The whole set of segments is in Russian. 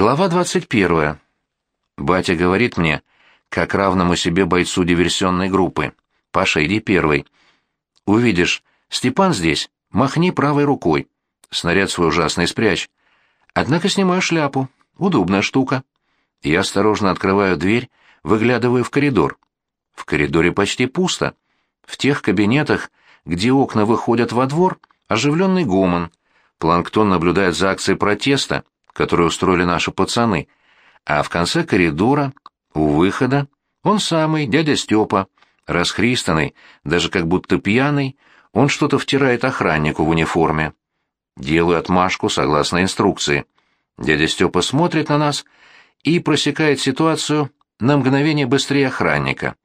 Глава 21. Батя говорит мне, как равному себе бойцу диверсионной группы. Паша, иди первый. Увидишь, Степан здесь, махни правой рукой. Снаряд свой ужасный спрячь. Однако снимаю шляпу. Удобная штука. Я осторожно открываю дверь, выглядываю в коридор. В коридоре почти пусто. В тех кабинетах, где окна выходят во двор, оживленный гомон. Планктон наблюдает за акцией протеста, которую устроили наши пацаны, а в конце коридора, у выхода, он самый, дядя Степа, расхристанный, даже как будто пьяный, он что-то втирает охраннику в униформе. Делаю отмашку согласно инструкции. Дядя Степа смотрит на нас и просекает ситуацию на мгновение быстрее охранника.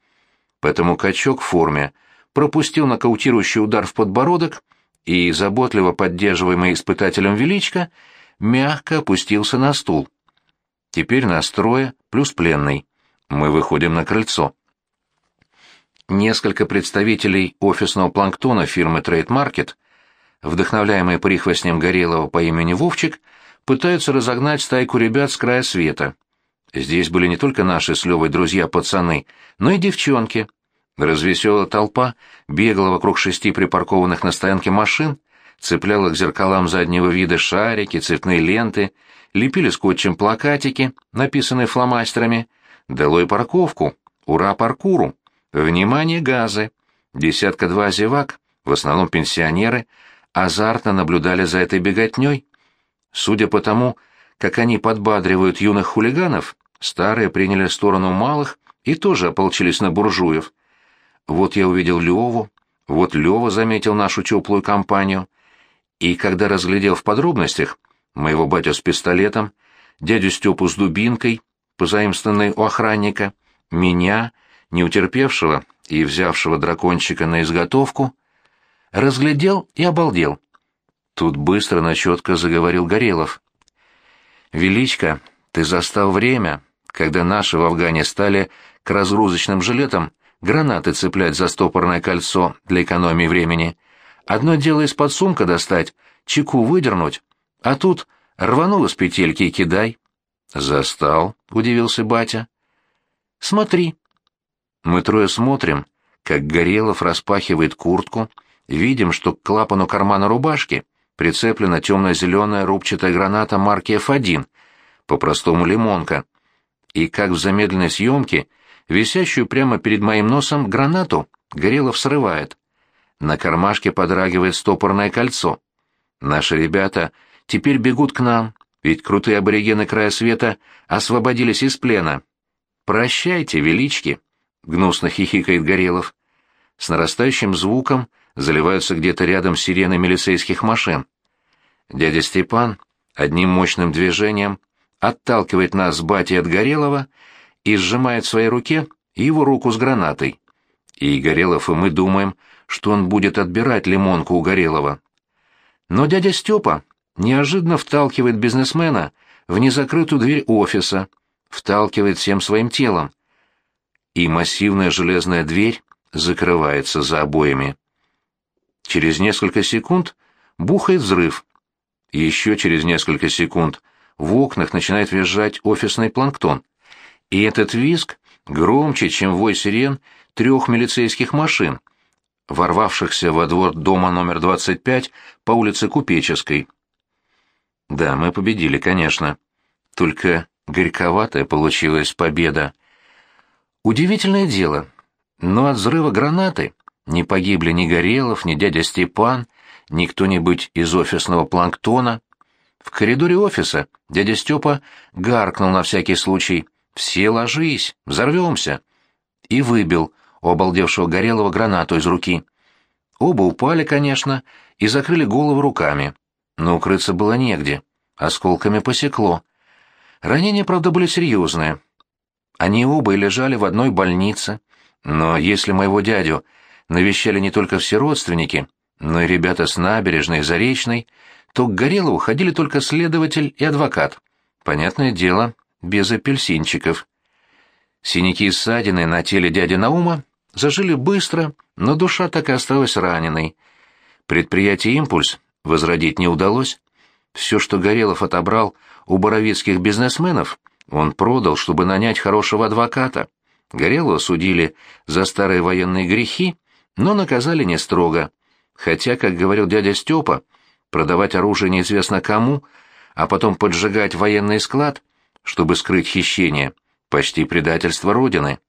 Поэтому качок в форме пропустил нокаутирующий удар в подбородок и, заботливо поддерживаемый испытателем величка, мягко опустился на стул. Теперь настроя плюс пленный. Мы выходим на крыльцо. Несколько представителей офисного планктона фирмы Trade Market, вдохновляемые прихвостнем Горелого по имени Вовчик, пытаются разогнать стайку ребят с края света. Здесь были не только наши с Левой друзья-пацаны, но и девчонки. Развеселая толпа бегала вокруг шести припаркованных на стоянке машин, цепляла к зеркалам заднего вида шарики, цветные ленты, лепили скотчем плакатики, написанные фломастерами «Долой парковку! Ура паркуру! Внимание, газы!» Десятка-два зевак, в основном пенсионеры, азартно наблюдали за этой беготней. Судя по тому, как они подбадривают юных хулиганов, старые приняли сторону малых и тоже ополчились на буржуев. Вот я увидел Леву, вот Лева заметил нашу теплую компанию, и когда разглядел в подробностях моего батю с пистолетом, дядю Степу с дубинкой, позаимствованной у охранника, меня, не утерпевшего и взявшего дракончика на изготовку, разглядел и обалдел. Тут быстро, но четко заговорил Горелов. «Величко, ты застал время, когда наши в Афгане стали к разгрузочным жилетам гранаты цеплять за стопорное кольцо для экономии времени. Одно дело из-под сумка достать, чеку выдернуть, а тут рванул из петельки и кидай. «Застал», — удивился батя. «Смотри». Мы трое смотрим, как Горелов распахивает куртку, видим, что к клапану кармана рубашки прицеплена темно-зеленая рубчатая граната марки F1, по-простому лимонка, и как в замедленной съемке висящую прямо перед моим носом гранату Горелов срывает. На кармашке подрагивает стопорное кольцо. Наши ребята теперь бегут к нам, ведь крутые аборигены края света освободились из плена. «Прощайте, велички!» — гнусно хихикает Горелов. С нарастающим звуком заливаются где-то рядом сирены милицейских машин. Дядя Степан одним мощным движением отталкивает нас с батей от Горелова и сжимает в своей руке его руку с гранатой. И Горелов и мы думаем, что он будет отбирать лимонку у Горелого. Но дядя Степа неожиданно вталкивает бизнесмена в незакрытую дверь офиса, вталкивает всем своим телом. И массивная железная дверь закрывается за обоями. Через несколько секунд бухает взрыв. Еще через несколько секунд в окнах начинает визжать офисный планктон. И этот визг громче, чем вой сирен трех милицейских машин, ворвавшихся во двор дома номер 25 по улице Купеческой. Да, мы победили, конечно. Только горьковатая получилась победа. Удивительное дело, но от взрыва гранаты не погибли ни Горелов, ни дядя Степан, ни кто-нибудь из офисного планктона. В коридоре офиса дядя Степа гаркнул на всякий случай «Все ложись, взорвемся!» и выбил у обалдевшего Горелого гранату из руки. Оба упали, конечно, и закрыли голову руками, но укрыться было негде, осколками посекло. Ранения, правда, были серьезные. Они оба и лежали в одной больнице, но если моего дядю навещали не только все родственники, но и ребята с набережной Заречной, то к Горелову ходили только следователь и адвокат. Понятное дело, без апельсинчиков. Синяки и ссадины на теле дяди Наума зажили быстро, но душа так и осталась раненой. Предприятие «Импульс» возродить не удалось. Все, что Горелов отобрал у боровицких бизнесменов он продал, чтобы нанять хорошего адвоката. Горелого судили за старые военные грехи, но наказали не строго. Хотя, как говорил дядя Степа, продавать оружие неизвестно кому, а потом поджигать военный склад, чтобы скрыть хищение, почти предательство Родины.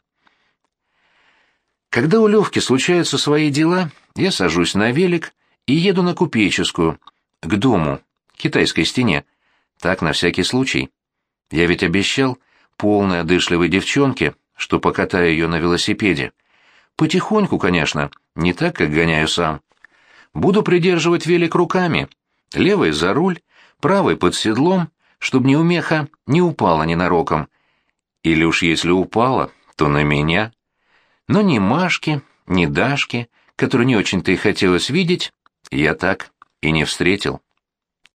Когда у Левки случаются свои дела, я сажусь на велик и еду на Купеческую, к дому, китайской стене. Так, на всякий случай. Я ведь обещал полной одышливой девчонке, что покатаю ее на велосипеде. Потихоньку, конечно, не так, как гоняю сам. Буду придерживать велик руками, левой за руль, правой под седлом, чтобы неумеха не упала ненароком. Или уж если упала, то на меня. Но ни Машки, ни Дашки, которую не очень-то и хотелось видеть, я так и не встретил.